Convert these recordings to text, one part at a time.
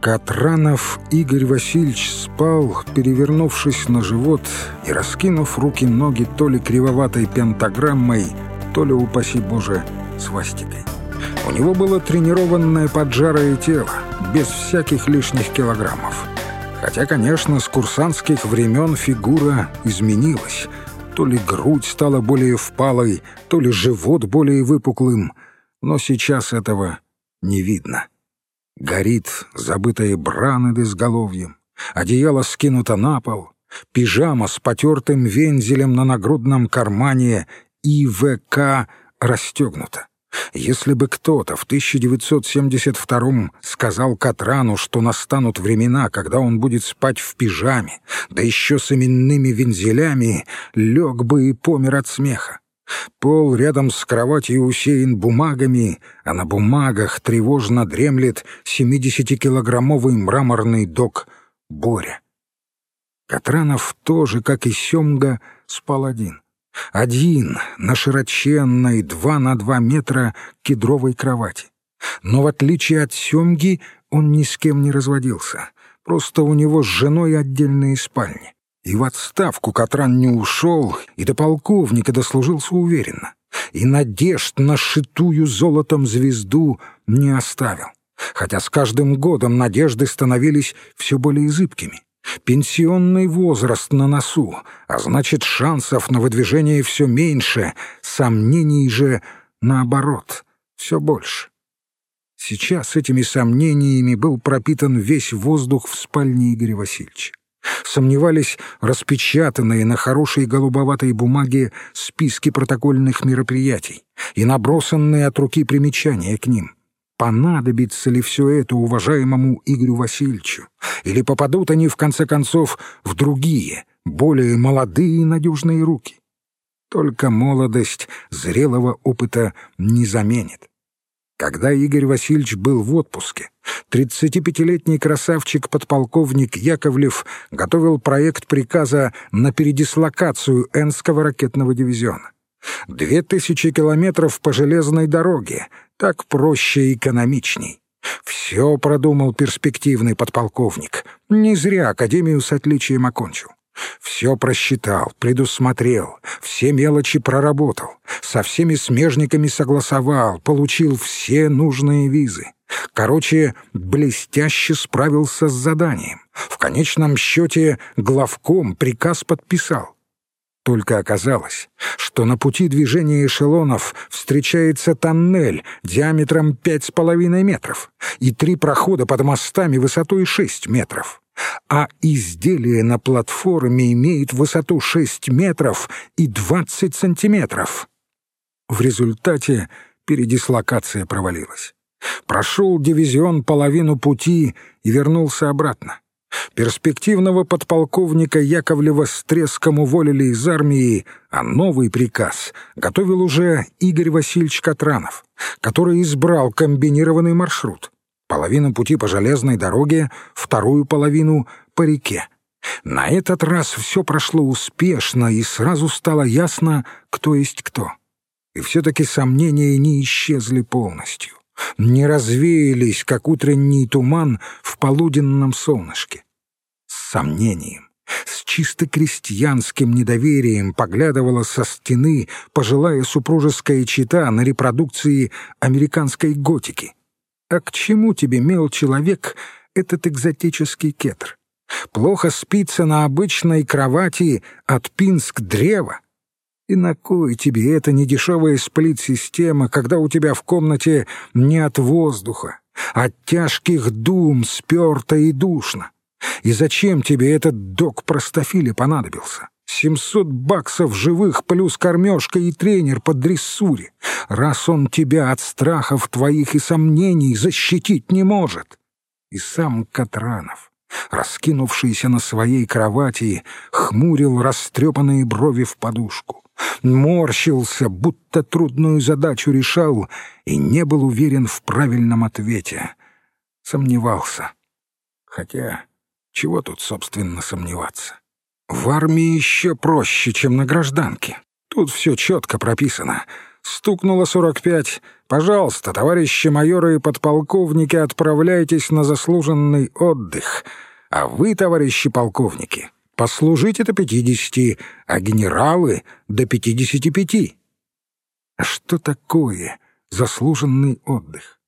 Катранов Игорь Васильевич спал, перевернувшись на живот и раскинув руки-ноги то ли кривоватой пентаграммой, то ли, упаси Боже, свастикой. У него было тренированное поджарое тело, без всяких лишних килограммов. Хотя, конечно, с курсантских времен фигура изменилась. То ли грудь стала более впалой, то ли живот более выпуклым, но сейчас этого не видно. Горит забытое бра над изголовьем, одеяло скинуто на пол, пижама с потертым вензелем на нагрудном кармане ИВК расстегнута. Если бы кто-то в 1972-м сказал Катрану, что настанут времена, когда он будет спать в пижаме, да еще с именными вензелями, лег бы и помер от смеха. Пол рядом с кроватью усеян бумагами, а на бумагах тревожно дремлет 70-килограммовый мраморный док Боря. Катранов тоже, как и Семга, спал один. Один на широченной два на два метра кедровой кровати. Но в отличие от Семги он ни с кем не разводился. Просто у него с женой отдельные спальни. И в отставку Катран не ушел, и до полковника дослужился уверенно. И надежд на шитую золотом звезду не оставил. Хотя с каждым годом надежды становились все более зыбкими. Пенсионный возраст на носу, а значит, шансов на выдвижение все меньше, сомнений же, наоборот, все больше. Сейчас этими сомнениями был пропитан весь воздух в спальне Игоря Васильевича. Сомневались распечатанные на хорошей голубоватой бумаге списки протокольных мероприятий и набросанные от руки примечания к ним. Понадобится ли все это уважаемому Игорю Васильевичу? Или попадут они, в конце концов, в другие, более молодые и надежные руки? Только молодость зрелого опыта не заменит. Когда Игорь Васильевич был в отпуске, 35-летний красавчик-подполковник Яковлев готовил проект приказа на передислокацию Энского ракетного дивизиона. Две тысячи километров по железной дороге, так проще и экономичней. Все продумал перспективный подполковник. Не зря Академию с отличием окончил. Все просчитал, предусмотрел, все мелочи проработал, со всеми смежниками согласовал, получил все нужные визы. Короче, блестяще справился с заданием. В конечном счете главком приказ подписал. Только оказалось, что на пути движения эшелонов встречается тоннель диаметром пять с половиной метров и три прохода под мостами высотой шесть метров а изделие на платформе имеет высоту 6 метров и 20 сантиметров. В результате передислокация провалилась. Прошел дивизион половину пути и вернулся обратно. Перспективного подполковника Яковлева с треском уволили из армии, а новый приказ готовил уже Игорь Васильевич Катранов, который избрал комбинированный маршрут. Половину пути по железной дороге, вторую половину — по реке. На этот раз все прошло успешно, и сразу стало ясно, кто есть кто. И все-таки сомнения не исчезли полностью, не развеялись, как утренний туман в полуденном солнышке. С сомнением, с чисто крестьянским недоверием поглядывала со стены пожилая супружеская чита на репродукции американской готики — а к чему тебе, мил человек, этот экзотический кетр? Плохо спится на обычной кровати от пинск древа? И на кой тебе эта недешевая сплит-система, когда у тебя в комнате не от воздуха, а от тяжких дум сперто и душно? И зачем тебе этот док простофили понадобился? Семьсот баксов живых плюс кормежка и тренер по дрессуре. Раз он тебя от страхов твоих и сомнений защитить не может. И сам Катранов, раскинувшийся на своей кровати, хмурил растрепанные брови в подушку. Морщился, будто трудную задачу решал, и не был уверен в правильном ответе. Сомневался. Хотя, чего тут, собственно, сомневаться? В армии еще проще, чем на гражданке. Тут все четко прописано. Стукнуло сорок пять. Пожалуйста, товарищи майоры и подполковники, отправляйтесь на заслуженный отдых. А вы, товарищи полковники, послужите до пятидесяти, а генералы — до пятидесяти пяти. А что такое заслуженный отдых?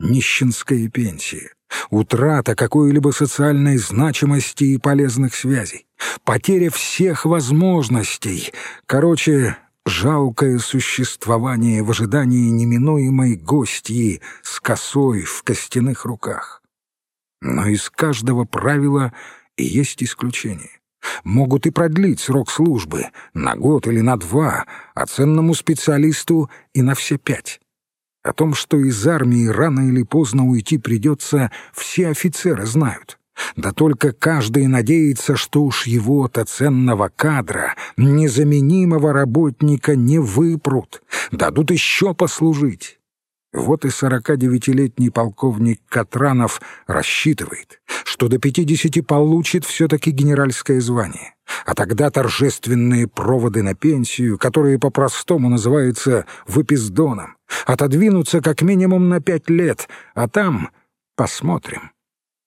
Нищенская пенсия, утрата какой-либо социальной значимости и полезных связей, потеря всех возможностей. Короче, жалкое существование в ожидании неминуемой гостьи с косой в костяных руках. Но из каждого правила есть исключение. Могут и продлить срок службы на год или на два, а ценному специалисту и на все пять. О том, что из армии рано или поздно уйти придется, все офицеры знают. Да только каждый надеется, что уж его-то ценного кадра, незаменимого работника не выпрут, дадут еще послужить. Вот и 49-летний полковник Катранов рассчитывает, что до 50 получит все-таки генеральское звание, а тогда торжественные проводы на пенсию, которые по-простому называются выпиздоном, отодвинутся как минимум на пять лет, а там посмотрим.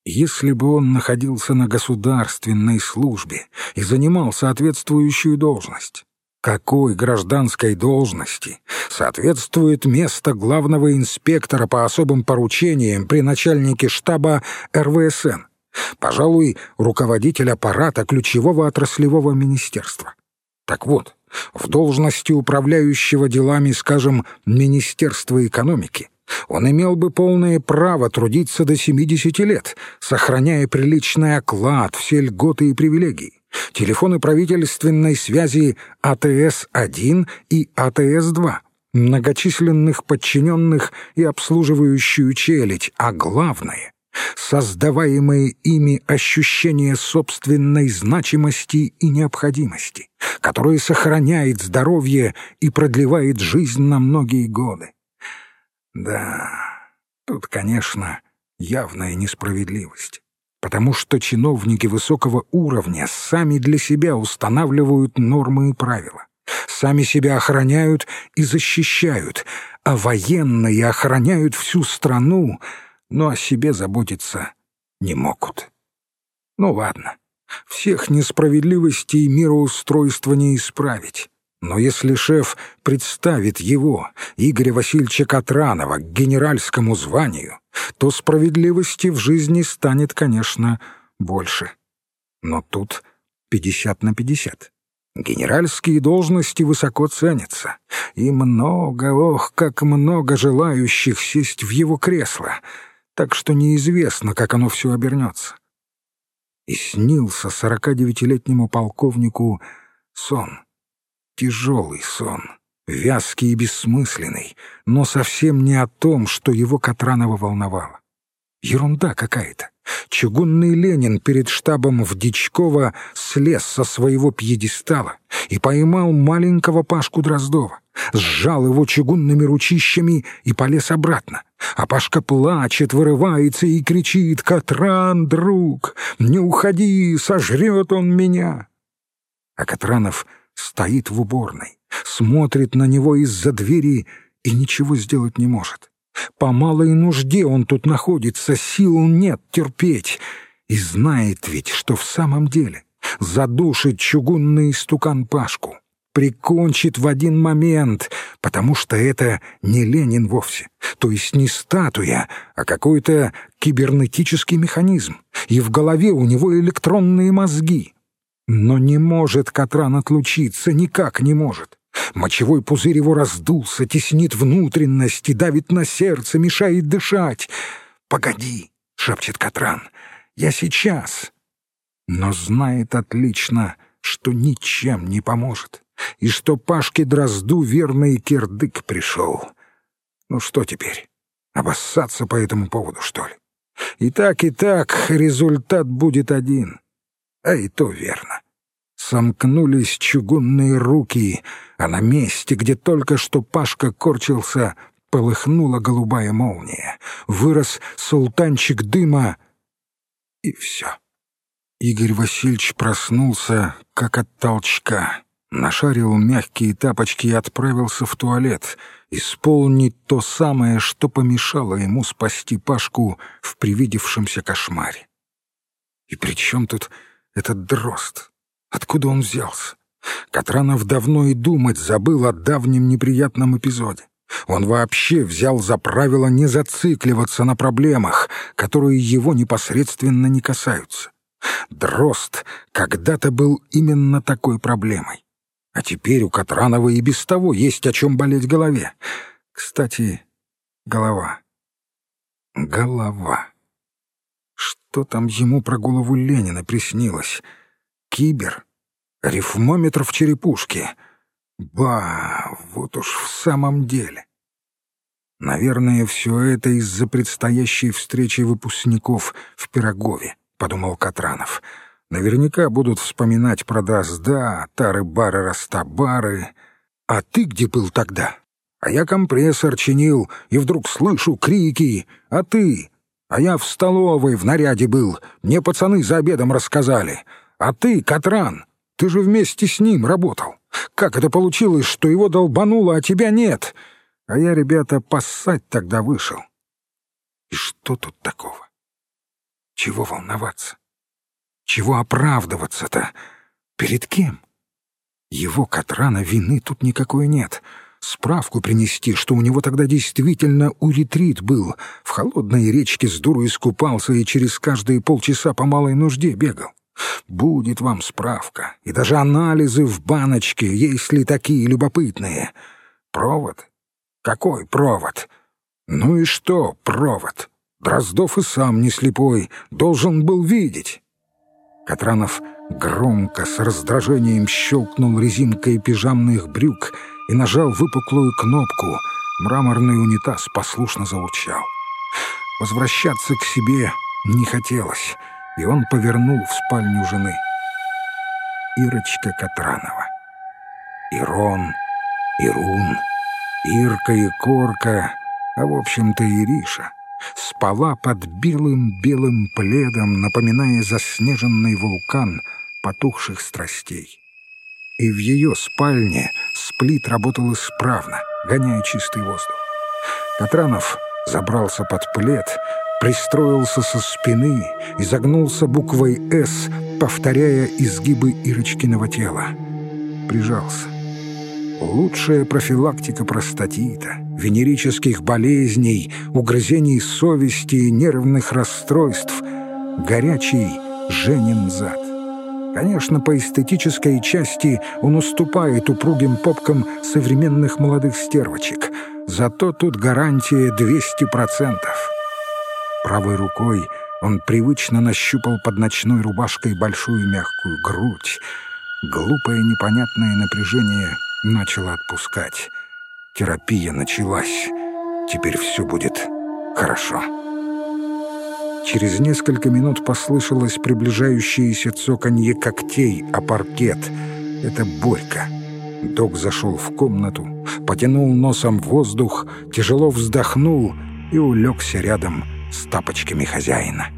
Если бы он находился на государственной службе и занимал соответствующую должность, какой гражданской должности соответствует место главного инспектора по особым поручениям при начальнике штаба РВСН, пожалуй, руководитель аппарата ключевого отраслевого министерства. Так вот, в должности управляющего делами, скажем, Министерства экономики, он имел бы полное право трудиться до 70 лет, сохраняя приличный оклад, все льготы и привилегии. Телефоны правительственной связи АТС-1 и АТС-2, многочисленных подчиненных и обслуживающую челядь, а главное — создаваемые ими ощущение собственной значимости и необходимости, которое сохраняет здоровье и продлевает жизнь на многие годы. Да, тут, конечно, явная несправедливость, потому что чиновники высокого уровня сами для себя устанавливают нормы и правила, сами себя охраняют и защищают, а военные охраняют всю страну, но о себе заботиться не могут. Ну ладно, всех несправедливостей мироустройства не исправить. Но если шеф представит его, Игоря Васильевича Катранова, к генеральскому званию, то справедливости в жизни станет, конечно, больше. Но тут пятьдесят на пятьдесят. Генеральские должности высоко ценятся, и много, ох, как много желающих сесть в его кресло, так что неизвестно, как оно все обернется. И снился сорока девятилетнему полковнику сон — Тяжелый сон, вязкий и бессмысленный, но совсем не о том, что его Катранова волновало. Ерунда какая-то. Чугунный Ленин перед штабом в Дичково слез со своего пьедестала и поймал маленького Пашку Дроздова, сжал его чугунными ручищами и полез обратно. А Пашка плачет, вырывается и кричит «Катран, друг, не уходи, сожрет он меня!» А Катранов стоит в уборной, смотрит на него из-за двери и ничего сделать не может. По малой нужде он тут находится, сил нет терпеть. И знает ведь, что в самом деле задушит чугунный стукан Пашку, прикончит в один момент, потому что это не Ленин вовсе, то есть не статуя, а какой-то кибернетический механизм, и в голове у него электронные мозги. Но не может Катран отлучиться, никак не может. Мочевой пузырь его раздулся, теснит внутренности, давит на сердце, мешает дышать. «Погоди», — шепчет Катран, — «я сейчас». Но знает отлично, что ничем не поможет, и что Пашке Дрозду верный кирдык пришел. Ну что теперь, обоссаться по этому поводу, что ли? И так, и так результат будет один — а и то верно. Сомкнулись чугунные руки, а на месте, где только что Пашка корчился, полыхнула голубая молния. Вырос султанчик дыма, и все. Игорь Васильевич проснулся, как от толчка. Нашарил мягкие тапочки и отправился в туалет, исполнить то самое, что помешало ему спасти Пашку в привидевшемся кошмаре. И при чем тут этот дрозд? Откуда он взялся? Катранов давно и думать забыл о давнем неприятном эпизоде. Он вообще взял за правило не зацикливаться на проблемах, которые его непосредственно не касаются. Дрозд когда-то был именно такой проблемой. А теперь у Катранова и без того есть о чем болеть голове. Кстати, голова. Голова. Что там ему про голову Ленина приснилось? Кибер? Рифмометр в черепушке? Ба, вот уж в самом деле. Наверное, все это из-за предстоящей встречи выпускников в Пирогове, подумал Катранов. Наверняка будут вспоминать про Дрозда, Тары-бары, Растабары. А ты где был тогда? А я компрессор чинил, и вдруг слышу крики. А ты? А я в столовой в наряде был. Мне пацаны за обедом рассказали. А ты, Катран, ты же вместе с ним работал. Как это получилось, что его долбануло, а тебя нет? А я, ребята, поссать тогда вышел. И что тут такого? Чего волноваться? Чего оправдываться-то? Перед кем? Его Катрана вины тут никакой нет. Справку принести, что у него тогда действительно уретрит был. В холодной речке с дуру искупался и через каждые полчаса по малой нужде бегал. Будет вам справка. И даже анализы в баночке, если такие любопытные. Провод? Какой провод? Ну и что провод? Дроздов и сам не слепой, должен был видеть. Катранов громко с раздражением щелкнул резинкой пижамных брюк и нажал выпуклую кнопку. Мраморный унитаз послушно заурчал. Возвращаться к себе не хотелось, и он повернул в спальню жены. Ирочка Катранова. Ирон, Ирун, Ирка и Корка, а в общем-то Ириша — спала под белым-белым пледом, напоминая заснеженный вулкан потухших страстей. И в ее спальне сплит работал исправно, гоняя чистый воздух. Катранов забрался под плед, пристроился со спины и загнулся буквой «С», повторяя изгибы Ирочкиного тела. Прижался. Лучшая профилактика простатита, венерических болезней, угрызений совести, нервных расстройств. Горячий Женин зад. Конечно, по эстетической части он уступает упругим попкам современных молодых стервочек. Зато тут гарантия 200%. Правой рукой он привычно нащупал под ночной рубашкой большую мягкую грудь. Глупое непонятное напряжение начало отпускать. Терапия началась. Теперь все будет хорошо. Через несколько минут послышалось приближающееся цоканье когтей о паркет. Это Борька. Док зашел в комнату, потянул носом воздух, тяжело вздохнул и улегся рядом с тапочками хозяина.